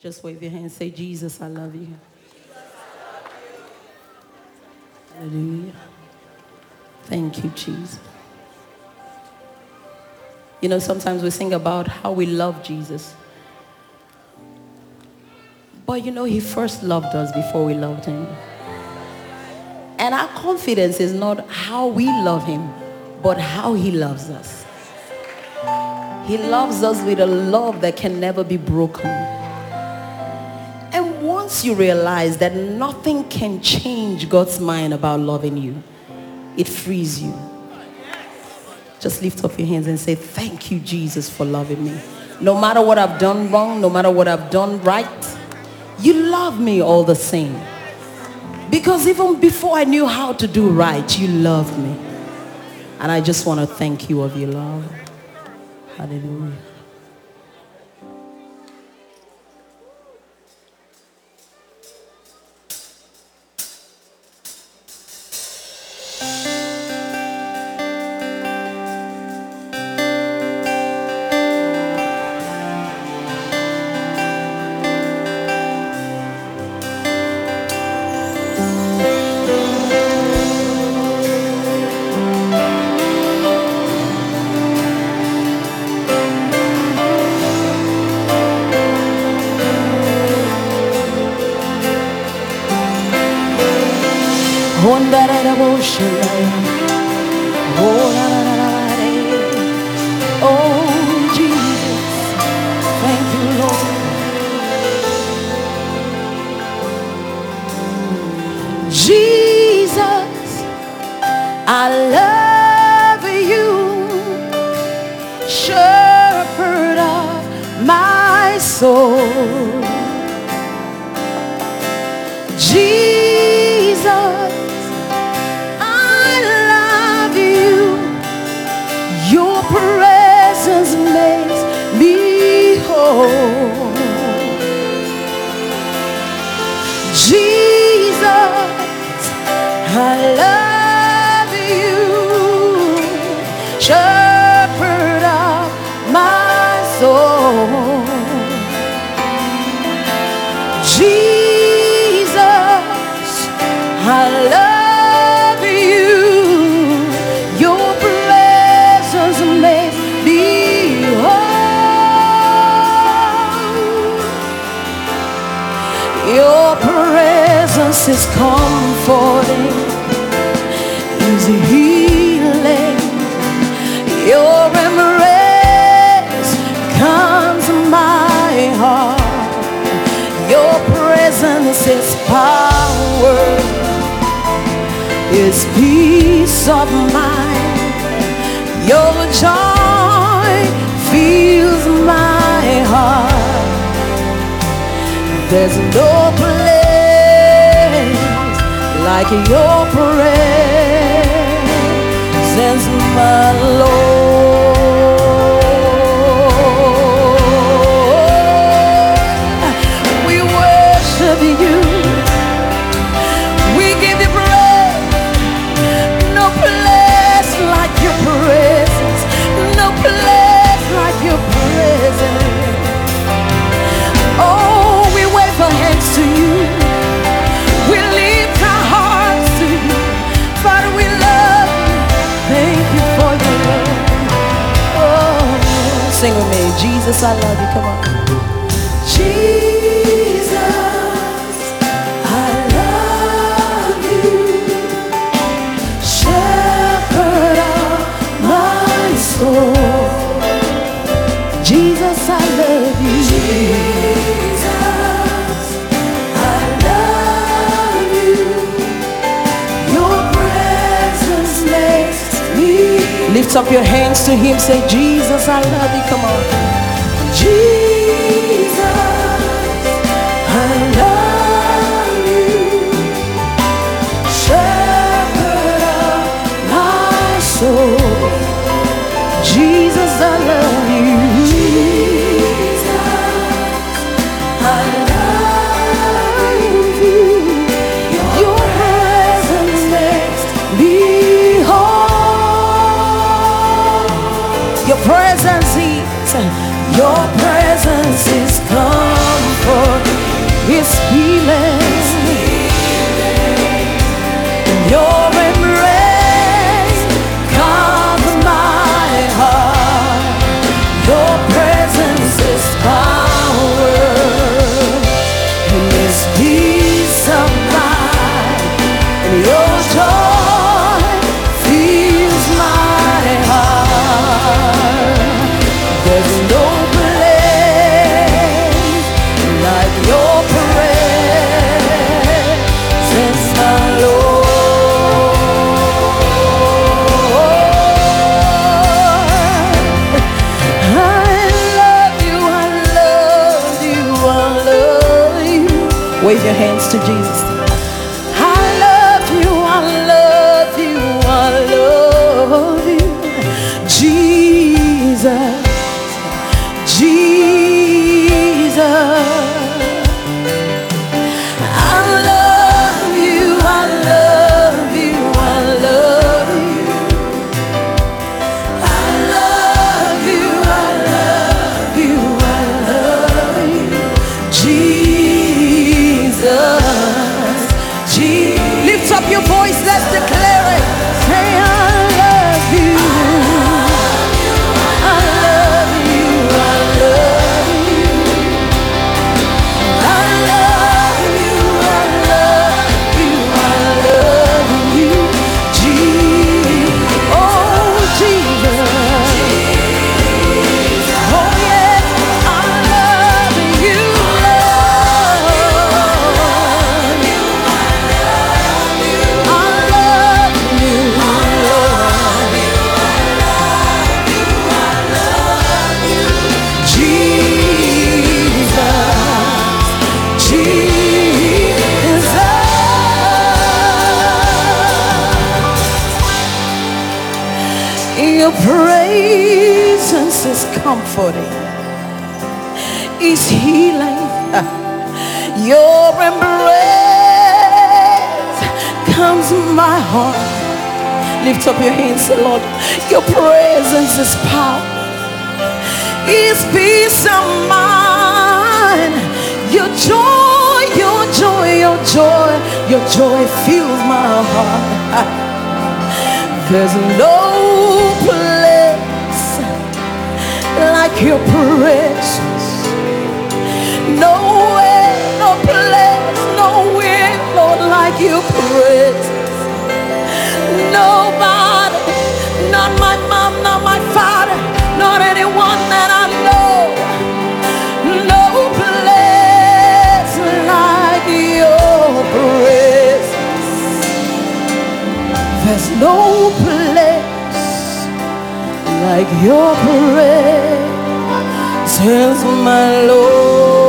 Just wave your hand and say, Jesus, I love you. Hallelujah. Thank you, Jesus. You know, sometimes we think about how we love Jesus. But you know, he first loved us before we loved him. And our confidence is not how we love him, but how he loves us. He loves us with a love that can never be broken. Once you realize that nothing can change God's mind about loving you, it frees you. Just lift up your hands and say, thank you, Jesus, for loving me. No matter what I've done wrong, no matter what I've done right, you love me all the same. Because even before I knew how to do right, you loved me. And I just want to thank you of your love. Hallelujah. Oh, Jesus, thank you, Lord. Jesus, I love you, shepherd of my soul. I love you. Shepherd of my soul. Jesus, I love you. Your presence makes me whole. Your presence is comforting, healing. Your embrace comes my heart. Your presence is power, is peace of mind. Your joy fills my heart. There's no place like your presence, my Lord. Jesus, I love you. Come on. Jesus, Lift up your hands to Him. Say, Jesus, I love you. Come on. Jesus, I love you. Jesus, I love Your presence is, comfort, is healing. Your Wave your hands to Jesus. Je- Lift is comforting, is healing. Your embrace comes my heart. Lift up your hands, say, Lord. Your presence is power is peace of mind. Your joy, your joy, your joy, your joy fills my heart. There's no place like your presence. Nowhere, no place, nowhere, Lord, like your presence. Nobody, not my mom, not my father, not anyone that I know. No place like your presence. There's no place like your presence, my Lord.